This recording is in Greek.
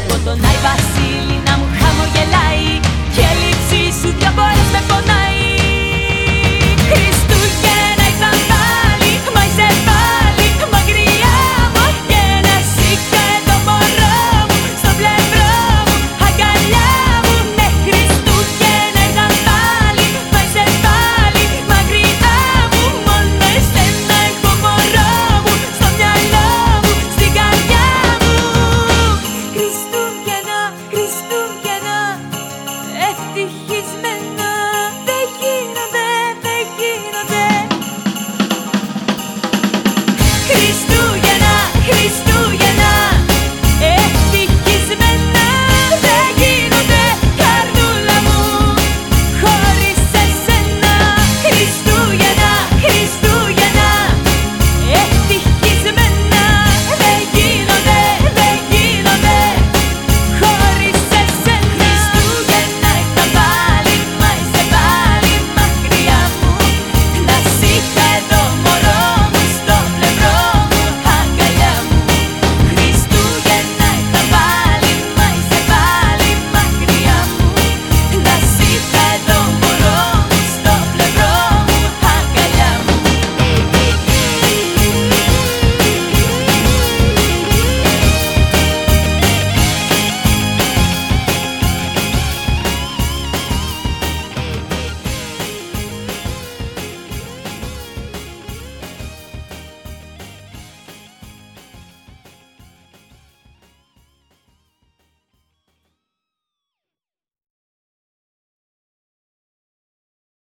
Βλέπω τον Άι Βασίλη να μου χαμογελάει. Και λήψη σου διαβολή Cristo.